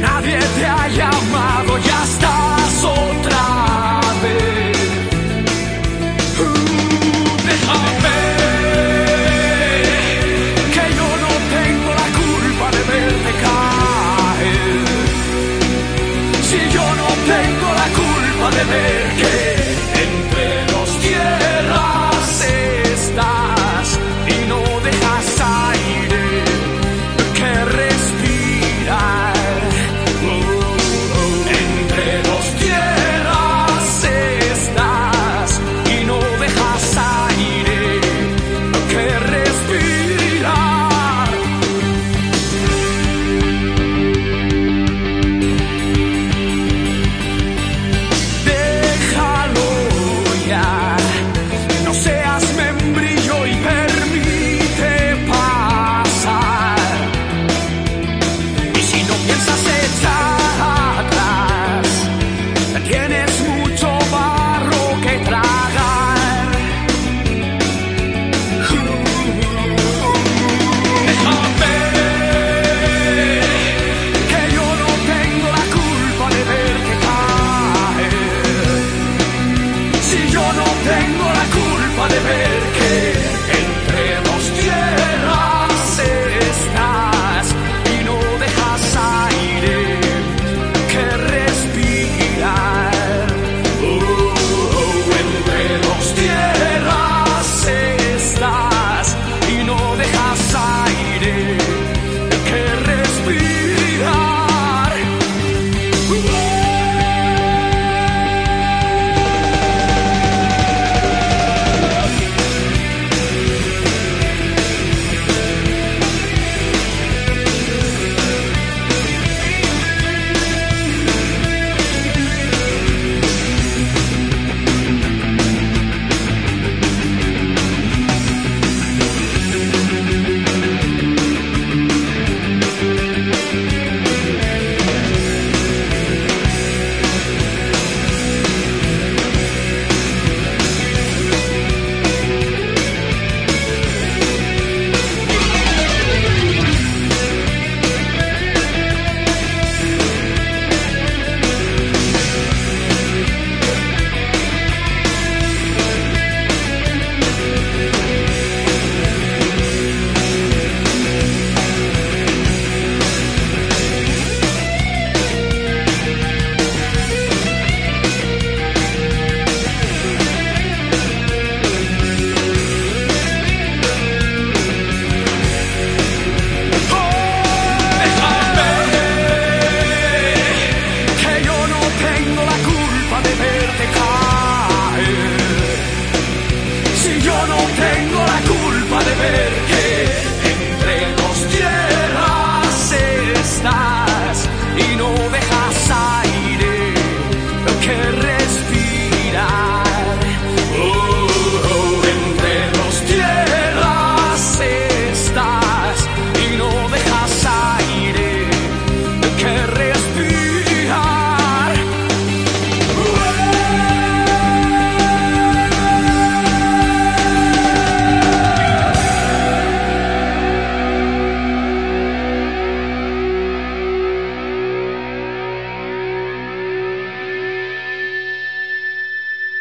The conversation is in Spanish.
nadie te ha llamado, ya está.